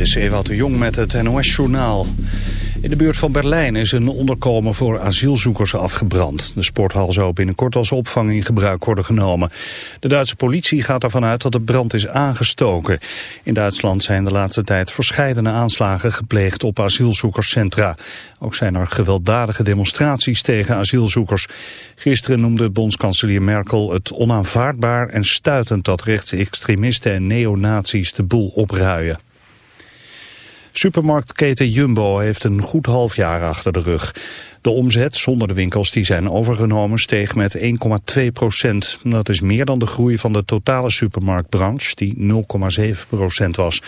Dit is Ewout de Jong met het NOS-journaal. In de buurt van Berlijn is een onderkomen voor asielzoekers afgebrand. De sporthal zou binnenkort als opvang in gebruik worden genomen. De Duitse politie gaat ervan uit dat de brand is aangestoken. In Duitsland zijn de laatste tijd verscheidene aanslagen gepleegd op asielzoekerscentra. Ook zijn er gewelddadige demonstraties tegen asielzoekers. Gisteren noemde bondskanselier Merkel het onaanvaardbaar en stuitend dat rechtsextremisten en neonazies de boel opruien. Supermarktketen Jumbo heeft een goed half jaar achter de rug. De omzet zonder de winkels die zijn overgenomen steeg met 1,2 procent. Dat is meer dan de groei van de totale supermarktbranche die 0,7 procent was.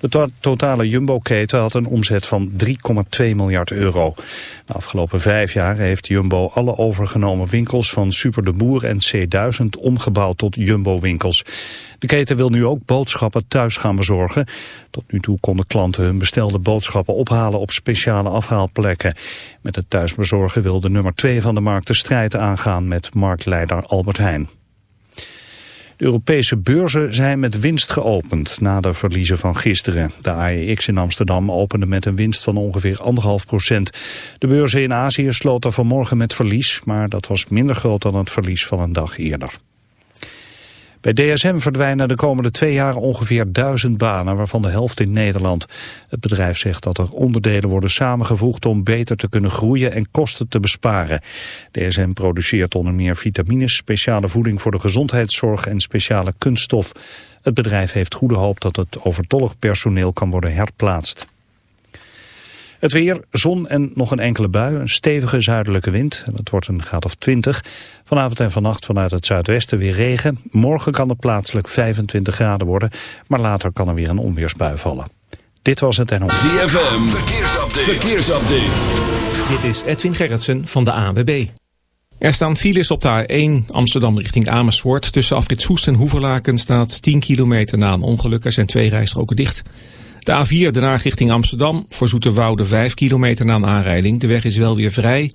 De to totale Jumbo-keten had een omzet van 3,2 miljard euro. De afgelopen vijf jaar heeft Jumbo alle overgenomen winkels van Super de Boer en C1000 omgebouwd tot Jumbo-winkels. De keten wil nu ook boodschappen thuis gaan bezorgen. Tot nu toe konden klanten hun bestelde boodschappen ophalen op speciale afhaalplekken. Met het thuisbezorgen wil de nummer 2 van de markt de strijd aangaan met marktleider Albert Heijn. De Europese beurzen zijn met winst geopend na de verliezen van gisteren. De AEX in Amsterdam opende met een winst van ongeveer 1,5 procent. De beurzen in Azië sloten vanmorgen met verlies, maar dat was minder groot dan het verlies van een dag eerder. Bij DSM verdwijnen de komende twee jaar ongeveer duizend banen, waarvan de helft in Nederland. Het bedrijf zegt dat er onderdelen worden samengevoegd om beter te kunnen groeien en kosten te besparen. DSM produceert onder meer vitamines, speciale voeding voor de gezondheidszorg en speciale kunststof. Het bedrijf heeft goede hoop dat het overtollig personeel kan worden herplaatst. Het weer, zon en nog een enkele bui, een stevige zuidelijke wind. En het wordt een graad of 20. Vanavond en vannacht vanuit het zuidwesten weer regen. Morgen kan het plaatselijk 25 graden worden, maar later kan er weer een onweersbui vallen. Dit was het en ZFM, verkeersupdate. verkeersupdate. Dit is Edwin Gerritsen van de ANWB. Er staan files op de A1 Amsterdam richting Amersfoort. Tussen Afrit Soest en Hoeverlaken staat 10 kilometer na een ongeluk. Er zijn twee rijstroken dicht. De A4 daarna richting Amsterdam voor Zoeterwoude 5 kilometer na een aanrijding. De weg is wel weer vrij.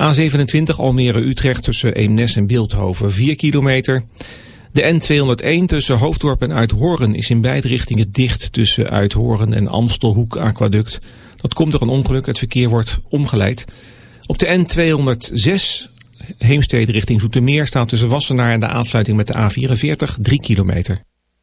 A27 Almere-Utrecht tussen Eemnes en Beeldhoven 4 kilometer. De N201 tussen Hoofddorp en Uithoren is in beide richtingen dicht tussen Uithoren en Amstelhoek Aquaduct. Dat komt door een ongeluk, het verkeer wordt omgeleid. Op de N206 Heemstede richting Zoetermeer staat tussen Wassenaar en de aansluiting met de A44 3 kilometer.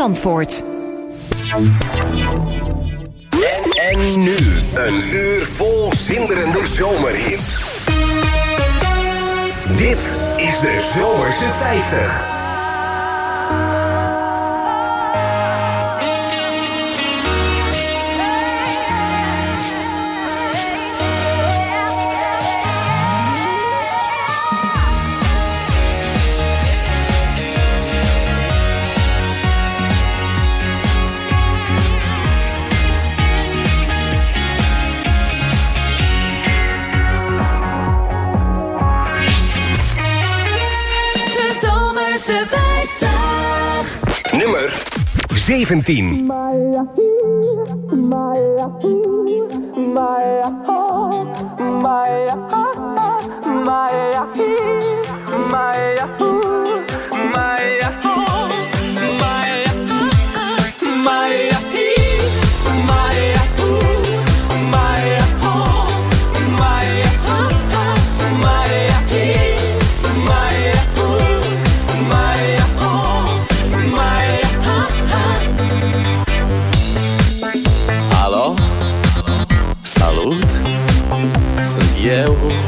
Zandvoort. En nu een uur vol zinderende zomerhits. Dit is de Zomerse 50. 17. My,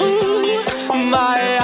ooh, my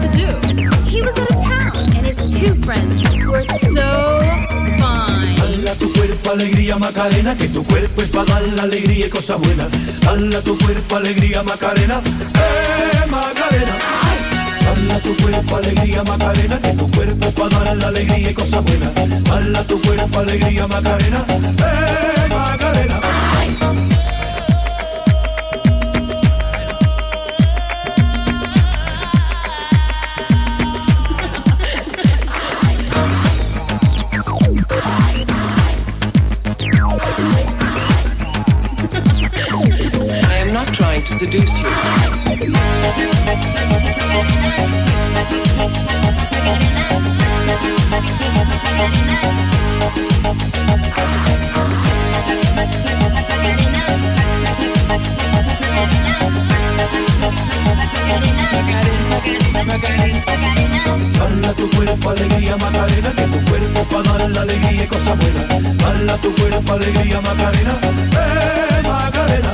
to do? He was out of town, and his two friends were so fine. Tu cuerpo, alegría, Macarena. Que tu cuerpo es para dar la alegría y tu cuerpo alegría Macarena, eh Macarena. Tu cuerpo alegría Macarena, que tu cuerpo es para dar la alegría y tu cuerpo alegría Macarena, eh Macarena. Seduce you. Tu cuerpo alegría Macarena, que tu cuerpo para dar la alegría y cosas buenas. Dale a tu cuerpo alegría Macarena, eh Macarena.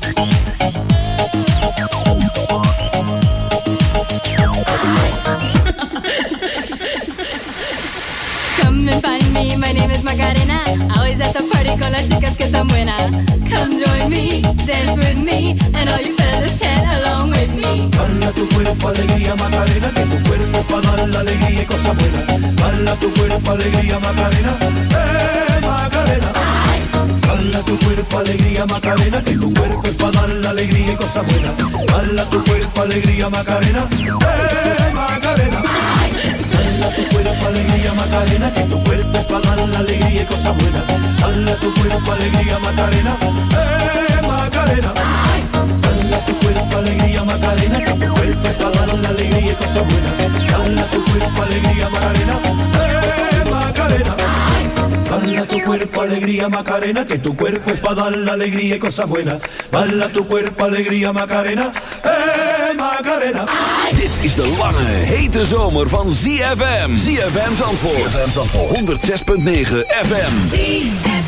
At the party con las chicas que están buenas. Come join me, dance with me, and all you fellas chat along with me. Dale a tu cuerpo alegría Macarena, que tu cuerpo para dar la alegría y cosas buenas. Dale a tu cuerpo alegría Macarena, eh Macarena. Dale a tu cuerpo alegría Macarena, que tu cuerpo es para dar la alegría y cosas buenas. Dale a tu cuerpo alegría Macarena, eh Macarena. Dale a tu cuerpo alegría Macarena, que tu cuerpo para dar la alegría y cosas buenas. Dale a tu cuerpo alegría Macarena, eh Macarena. Dale a tu cuerpo alegría Macarena, que tu cuerpo dar la alegría y cosas buenas. Dale a tu cuerpo alegría Macarena, eh Macarena. Dale a tu cuerpo alegría Macarena, que tu cuerpo es para dar la alegría y cosas buenas. Dale a tu cuerpo alegría Macarena, eh Macarena. Dit is de lange, hete zomer van ZFM. ZFM Zandvoort. ZFM Zandvoort. 106.9 FM. In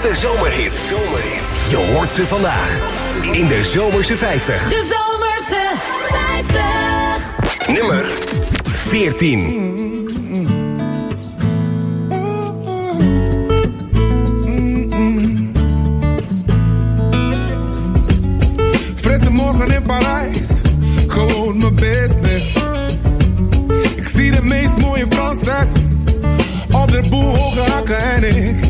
grootste zomerhits. Je hoort ze vandaag in de Zomerse 50. De Zomerse 50. Nummer 14. Frisse morgen in Parijs, gewoon mijn business. Ik zie de meest mooie Franses op de boel hoge hakken en ik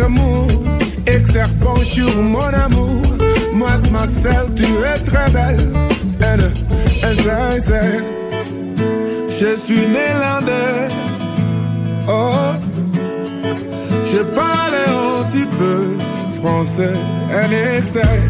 amour, exerpant sur mon amour. Moi de ma selle, tu es très belle. N, S, A, Z. Je suis néerlandaise. Oh, je parle un petit peu français. Un excès.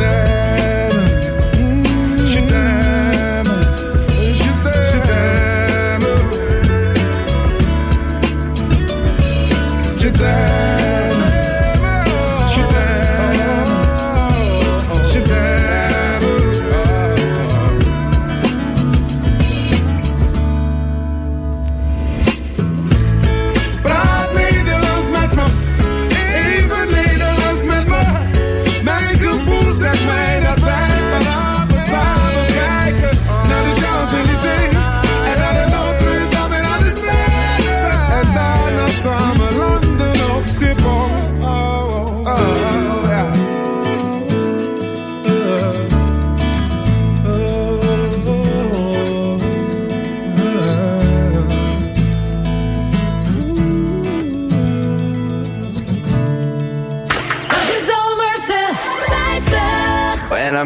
there.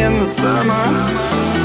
In the summer.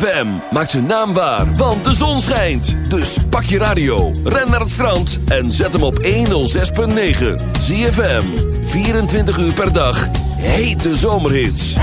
ZFM. Maak zijn naam waar, want de zon schijnt. Dus pak je radio, ren naar het strand en zet hem op 106.9. ZFM, 24 uur per dag, hete zomerhits.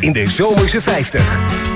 In de Zomerse 50.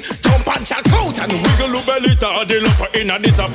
Jump and check out and wiggle your belly. The inna this a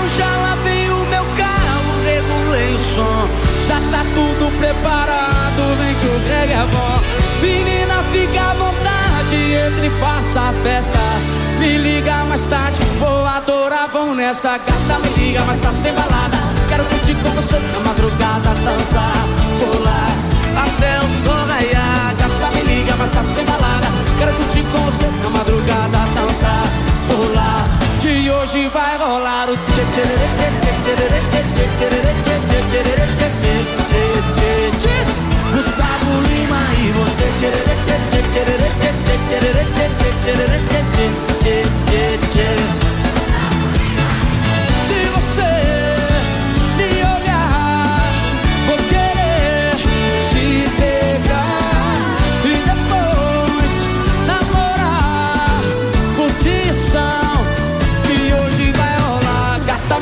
Eu já lavei o meu carro, regulei o som. Já tá tudo preparado, vem que o Greg é bom. Menina, fica à vontade, entre e faça a festa. Me liga mais tarde, vou adorar, vão nessa gata. Me liga mais tarde, tem balada. Quero curtir com você na madrugada, dançar, pular. Até o sol raiar, gata, me liga mais tarde, tem balada. Quero curtir com você na madrugada, dançar, pular. Hoje vai rolar o tchê Gustavo Lima e você tchê tchê tchê tchê tchê tchê tchê tchê tchê tchê tchê tchê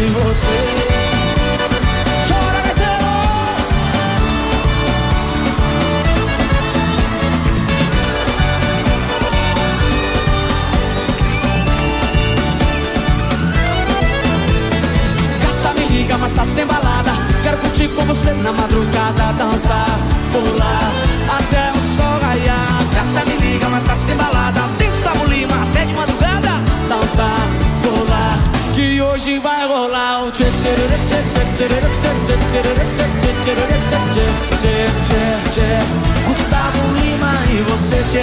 e você. Chora! Gata, me liga, mais tarde tem balada Quero curtir com você na madrugada Dançar, pular, Gustavo Lima e você tchê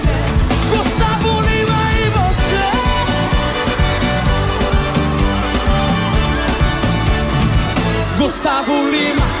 Gustavo Lima